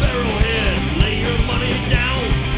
barrelhead. Lay your money down.